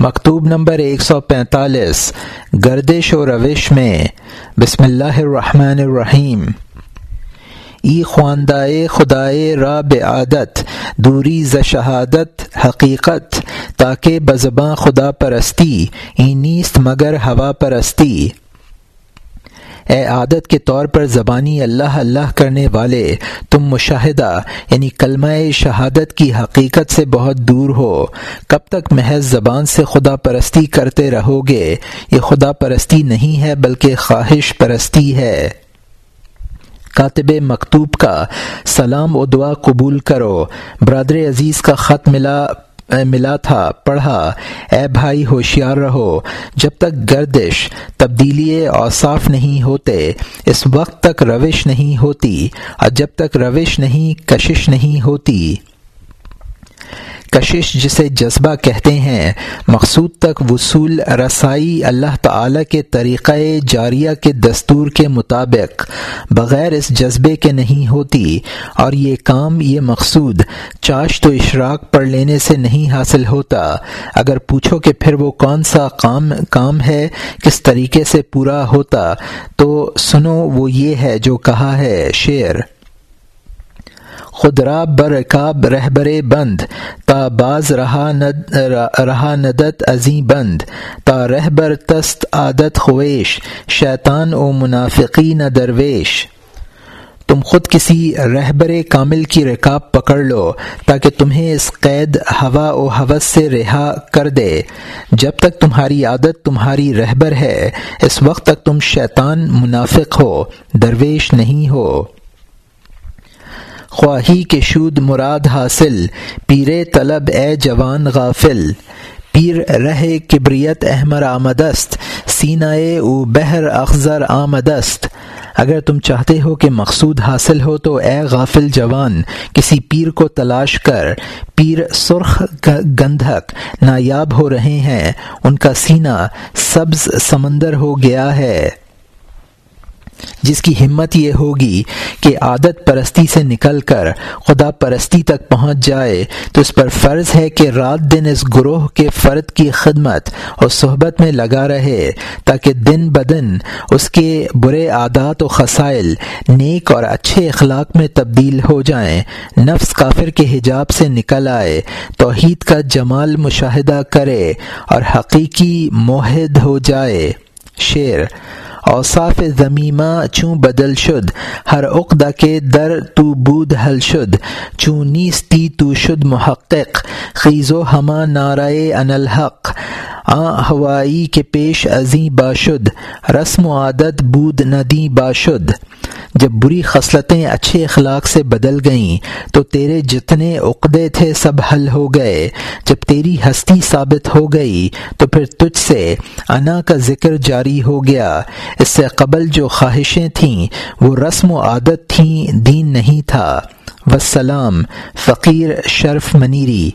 مکتوب نمبر ایک سو پینتالیس، گردش و روش میں۔ بسم اللہ الرحمن الرحیم۔ ای خواندائے خدائے را عادت، دوری ز شہادت، حقیقت، تاکہ بزباں خدا پرستی، ای نیست مگر ہوا پرستی۔ اے عادت کے طور پر زبانی اللہ اللہ کرنے والے، تم مشاہدہ یعنی کلمہ شہادت کی حقیقت سے بہت دور ہو۔ کب تک محض زبان سے خدا پرستی کرتے رہو گے؟ یہ خدا پرستی نہیں ہے، بلکہ خواہش پرستی ہے۔ کاتب مکتوب کا سلام و دعا قبول کرو۔ برادر عزیز کا خط ملا ملا تھا، پڑھا۔ اے بھائی، ہوشیار رہو۔ جب تک گردش تبدیلی اوصاف نہیں ہوتے، اس وقت تک روش نہیں ہوتی۔ اور جب تک روش نہیں، کشش نہیں ہوتی۔ کشش جسے جذبہ کہتے ہیں، مقصود تک وصول رسائی اللہ تعالی کے طریقۂ جاریہ کے دستور کے مطابق، بغیر اس جذبے کے نہیں ہوتی۔ اور یہ کام، یہ مقصود چاش تو اشراق پڑھ لینے سے نہیں حاصل ہوتا۔ اگر پوچھو کہ پھر وہ کون سا کام کام ہے، کس طریقے سے پورا ہوتا، تو سنو وہ یہ ہے جو کہا ہے، شعر۔ خدرا برکاب رہبر بند تا باز رہا ند رہا ندت ازیں بند تا رہبر تست عادت خویش، شیطان و منافقی نہ درویش۔ تم خود کسی رہبر کامل کی رکاب پکڑ لو، تاکہ تمہیں اس قید ہوا و حوث سے رہا کر دے۔ جب تک تمہاری عادت تمہاری رہبر ہے، اس وقت تک تم شیطان منافق ہو، درویش نہیں ہو۔ خواہی کے شود مراد حاصل پیر طلب اے جوان غافل، پیر رہ کبریت احمر آمدست سینہ او بہر اخذر آمدست۔ اگر تم چاہتے ہو کہ مقصود حاصل ہو تو اے غافل جوان، کسی پیر کو تلاش کر۔ پیر سرخ گندھک نایاب ہو رہے ہیں، ان کا سینہ سبز سمندر ہو گیا ہے۔ جس کی ہمت یہ ہوگی کہ عادت پرستی سے نکل کر خدا پرستی تک پہنچ جائے، تو اس پر فرض ہے کہ رات دن اس گروہ کے فرد کی خدمت اور صحبت میں لگا رہے، تاکہ دن بدن اس کے برے عادات و خسائل نیک اور اچھے اخلاق میں تبدیل ہو جائیں۔ نفس کافر کے حجاب سے نکل آئے، توحید کا جمال مشاہدہ کرے اور حقیقی معاہد ہو جائے۔ شعر اوصاف زمیمہ چوں بدل شد، ہر عقدہ کے در تو بود حل شد، چوں نیستی تو شد محقق، خیز و ہما نارائے ان الحق، آ ہوائی کے پیش ازیں باشد، رسم و عادت بود ندی باشد۔ جب بری خصلتیں اچھے اخلاق سے بدل گئیں، تو تیرے جتنے عقدے تھے سب حل ہو گئے۔ جب تیری ہستی ثابت ہو گئی، تو پھر تجھ سے انا کا ذکر جاری ہو گیا۔ اس سے قبل جو خواہشیں تھیں، وہ رسم و عادت تھیں، دین نہیں تھا۔ وسلام فقیر شرف منیری۔